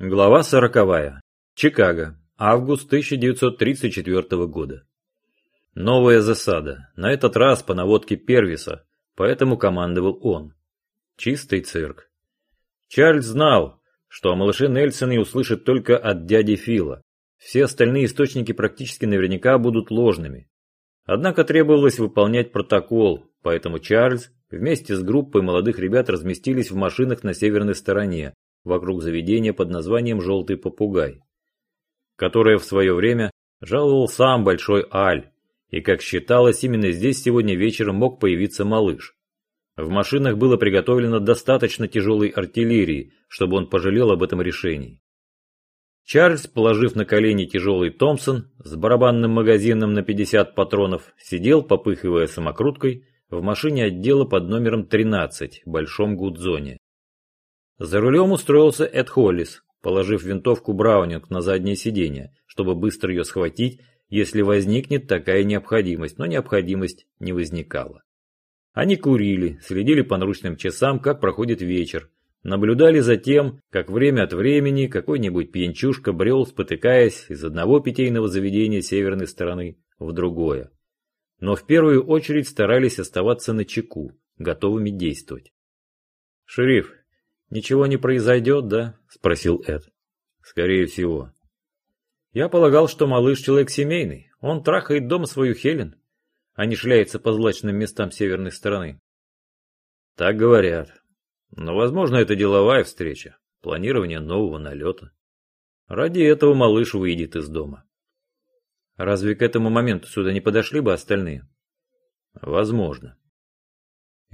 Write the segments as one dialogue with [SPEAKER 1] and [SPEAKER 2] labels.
[SPEAKER 1] Глава сороковая. Чикаго. Август 1934 года. Новая засада. На этот раз по наводке Первиса, поэтому командовал он. Чистый цирк. Чарльз знал, что о малыше Нельсоне услышит только от дяди Фила. Все остальные источники практически наверняка будут ложными. Однако требовалось выполнять протокол, поэтому Чарльз вместе с группой молодых ребят разместились в машинах на северной стороне, вокруг заведения под названием «Желтый попугай», которое в свое время жаловал сам Большой Аль, и, как считалось, именно здесь сегодня вечером мог появиться малыш. В машинах было приготовлено достаточно тяжелой артиллерии, чтобы он пожалел об этом решении. Чарльз, положив на колени тяжелый Томпсон с барабанным магазином на 50 патронов, сидел, попыхивая самокруткой, в машине отдела под номером 13 в Большом Гудзоне. За рулем устроился Эд Холлис, положив винтовку Браунинг на заднее сиденье, чтобы быстро ее схватить, если возникнет такая необходимость, но необходимость не возникала. Они курили, следили по наручным часам, как проходит вечер, наблюдали за тем, как время от времени какой-нибудь пьянчушка брел, спотыкаясь из одного питейного заведения северной стороны в другое. Но в первую очередь старались оставаться на чеку, готовыми действовать. «Шериф, «Ничего не произойдет, да?» – спросил Эд. «Скорее всего». «Я полагал, что малыш человек семейный. Он трахает дома свою Хелен, а не шляется по злачным местам северной стороны». «Так говорят. Но, возможно, это деловая встреча, планирование нового налета. Ради этого малыш выйдет из дома». «Разве к этому моменту сюда не подошли бы остальные?» «Возможно.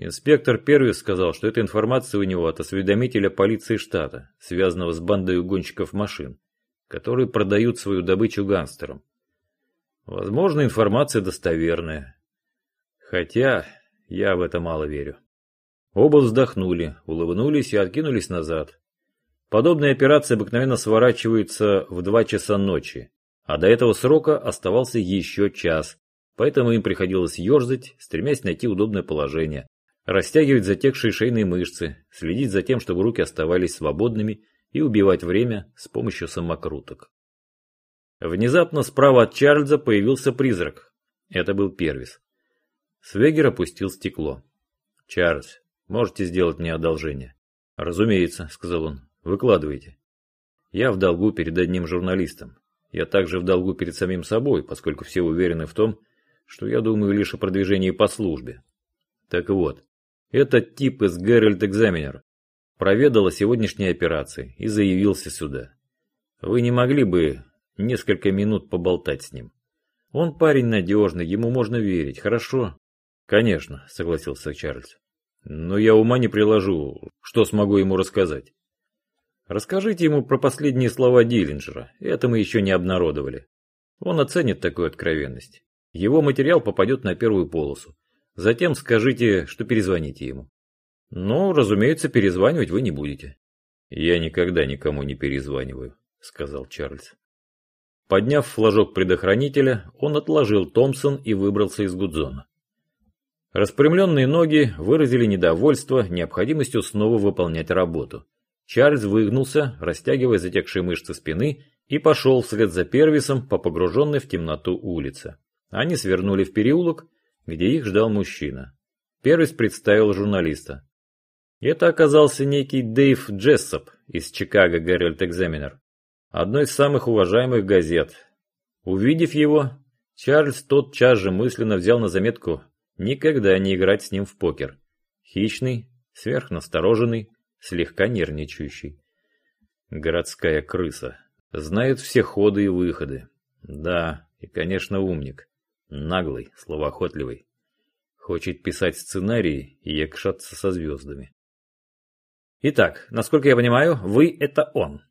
[SPEAKER 1] Инспектор Первис сказал, что эта информация у него от осведомителя полиции штата, связанного с бандой угонщиков машин, которые продают свою добычу гангстерам. Возможно, информация достоверная. Хотя я в это мало верю. Оба вздохнули, улыбнулись и откинулись назад. Подобные операции обыкновенно сворачиваются в два часа ночи, а до этого срока оставался еще час, поэтому им приходилось ерзать, стремясь найти удобное положение, растягивать затекшие шейные мышцы, следить за тем, чтобы руки оставались свободными и убивать время с помощью самокруток. Внезапно справа от Чарльза появился призрак. Это был Первис. Свегер опустил стекло. «Чарльз, можете сделать мне одолжение?» «Разумеется», — сказал он. «Выкладывайте». «Я в долгу перед одним журналистом. Я также в долгу перед самим собой, поскольку все уверены в том, что я думаю лишь о продвижении по службе. Так вот, этот тип из Геральт Экзаменер проведал о сегодняшней операции и заявился сюда. Вы не могли бы несколько минут поболтать с ним? Он парень надежный, ему можно верить, хорошо? Конечно, согласился Чарльз. Но я ума не приложу, что смогу ему рассказать. Расскажите ему про последние слова Диллинджера, это мы еще не обнародовали. Он оценит такую откровенность. Его материал попадет на первую полосу. Затем скажите, что перезвоните ему. Ну, разумеется, перезванивать вы не будете. Я никогда никому не перезваниваю, сказал Чарльз. Подняв флажок предохранителя, он отложил Томпсон и выбрался из Гудзона. Распрямленные ноги выразили недовольство необходимостью снова выполнять работу. Чарльз выгнулся, растягивая затекшие мышцы спины, и пошел вслед за Первисом по погруженной в темноту улице. Они свернули в переулок, где их ждал мужчина. Первый представил журналиста. Это оказался некий Дэйв Джессоп из Чикаго Геральт Экзаменер, одной из самых уважаемых газет. Увидев его, Чарльз тотчас же мысленно взял на заметку никогда не играть с ним в покер. Хищный, сверхнастороженный, слегка нервничающий. Городская крыса. Знает все ходы и выходы. Да, и, конечно, умник. Наглый, словоохотливый. Хочет писать сценарии и якшаться со звездами. Итак, насколько я понимаю, вы это он.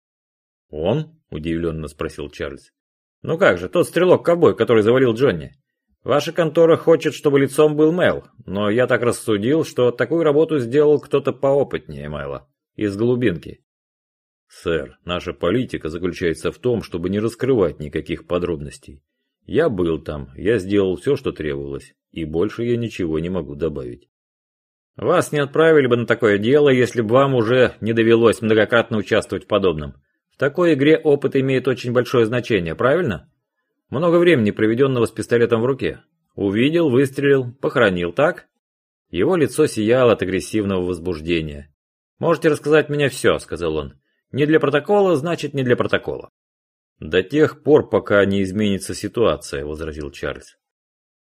[SPEAKER 1] Он? Удивленно спросил Чарльз. Ну как же, тот стрелок-ковбой, который завалил Джонни. Ваша контора хочет, чтобы лицом был Мэл, но я так рассудил, что такую работу сделал кто-то поопытнее Мэла, из глубинки. Сэр, наша политика заключается в том, чтобы не раскрывать никаких подробностей. Я был там, я сделал все, что требовалось, и больше я ничего не могу добавить. Вас не отправили бы на такое дело, если бы вам уже не довелось многократно участвовать в подобном. В такой игре опыт имеет очень большое значение, правильно? Много времени, проведенного с пистолетом в руке. Увидел, выстрелил, похоронил, так? Его лицо сияло от агрессивного возбуждения. «Можете рассказать мне все», — сказал он. «Не для протокола, значит, не для протокола». «До тех пор, пока не изменится ситуация», — возразил Чарльз.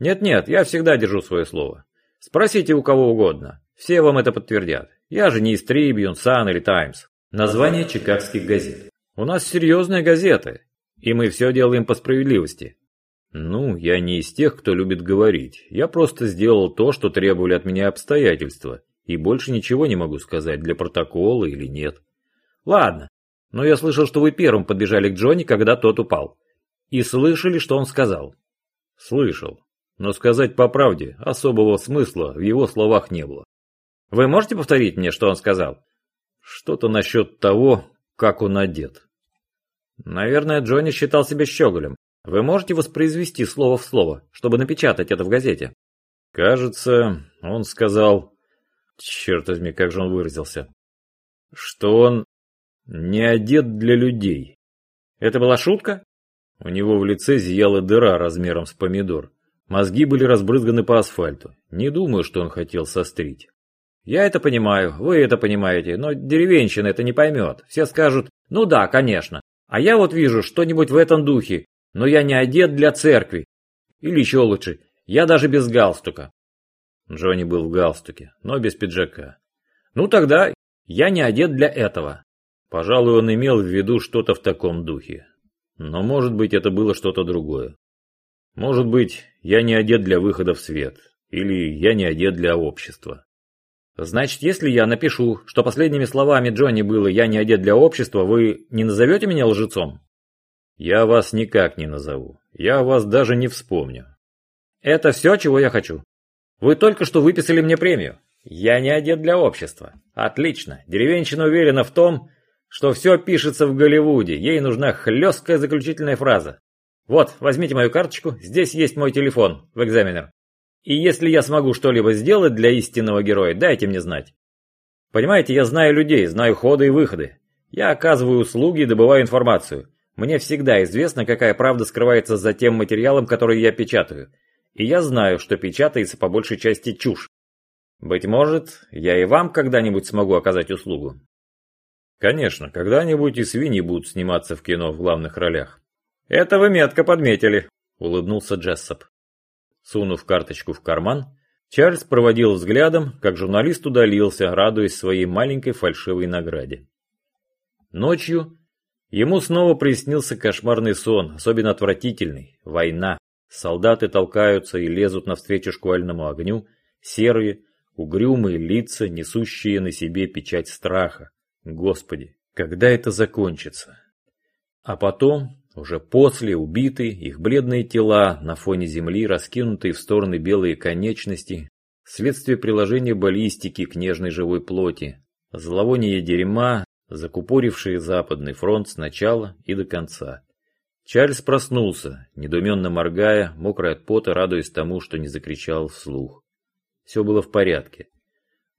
[SPEAKER 1] «Нет-нет, я всегда держу свое слово. Спросите у кого угодно. Все вам это подтвердят. Я же не из Трибьюн, Сан или Таймс. Название чикагских газет. У нас серьезные газеты, и мы все делаем по справедливости. Ну, я не из тех, кто любит говорить. Я просто сделал то, что требовали от меня обстоятельства. И больше ничего не могу сказать, для протокола или нет. Ладно, но я слышал, что вы первым подбежали к Джонни, когда тот упал. И слышали, что он сказал? Слышал. Но сказать по правде, особого смысла в его словах не было. Вы можете повторить мне, что он сказал? Что-то насчет того, как он одет. Наверное, Джонни считал себя щеголем. Вы можете воспроизвести слово в слово, чтобы напечатать это в газете? Кажется, он сказал... Черт возьми, как же он выразился. Что он не одет для людей. Это была шутка? У него в лице зияла дыра размером с помидор. Мозги были разбрызганы по асфальту. Не думаю, что он хотел сострить. Я это понимаю, вы это понимаете, но деревенщина это не поймет. Все скажут, ну да, конечно. А я вот вижу что-нибудь в этом духе, но я не одет для церкви. Или еще лучше, я даже без галстука. Джонни был в галстуке, но без пиджака. Ну тогда я не одет для этого. Пожалуй, он имел в виду что-то в таком духе. Но может быть это было что-то другое. Может быть, я не одет для выхода в свет. Или я не одет для общества. Значит, если я напишу, что последними словами Джонни было «я не одет для общества», вы не назовете меня лжецом? Я вас никак не назову. Я вас даже не вспомню. Это все, чего я хочу. Вы только что выписали мне премию. Я не одет для общества. Отлично. Деревенщина уверена в том, что все пишется в Голливуде. Ей нужна хлесткая заключительная фраза. Вот, возьмите мою карточку. Здесь есть мой телефон в экзаменер. И если я смогу что-либо сделать для истинного героя, дайте мне знать. Понимаете, я знаю людей, знаю ходы и выходы. Я оказываю услуги и добываю информацию. Мне всегда известно, какая правда скрывается за тем материалом, который я печатаю. И я знаю, что печатается по большей части чушь. Быть может, я и вам когда-нибудь смогу оказать услугу. Конечно, когда-нибудь и свиньи будут сниматься в кино в главных ролях. Это вы метко подметили, улыбнулся Джессоп. Сунув карточку в карман, Чарльз проводил взглядом, как журналист удалился, радуясь своей маленькой фальшивой награде. Ночью ему снова приснился кошмарный сон, особенно отвратительный – война. Солдаты толкаются и лезут навстречу шквальному огню, серые, угрюмые лица, несущие на себе печать страха. Господи, когда это закончится? А потом уже после убиты, их бледные тела на фоне земли, раскинутые в стороны белые конечности, следствие приложения баллистики к нежной живой плоти, зловоние дерьма, закупорившие западный фронт сначала и до конца. Чарльз проснулся, недоуменно моргая, мокрый от пота, радуясь тому, что не закричал вслух. Все было в порядке.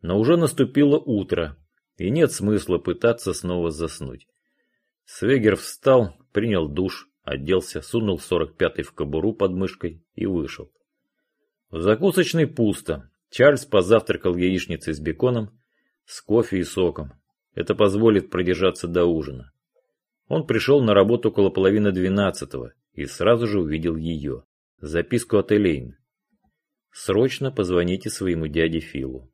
[SPEAKER 1] Но уже наступило утро, и нет смысла пытаться снова заснуть. Свегер встал, принял душ, оделся, сунул 45-й в кобуру под мышкой и вышел. В закусочной пусто. Чарльз позавтракал яичницей с беконом, с кофе и соком. Это позволит продержаться до ужина. Он пришел на работу около половины двенадцатого и сразу же увидел ее. Записку от Элейн. «Срочно позвоните своему дяде Филу».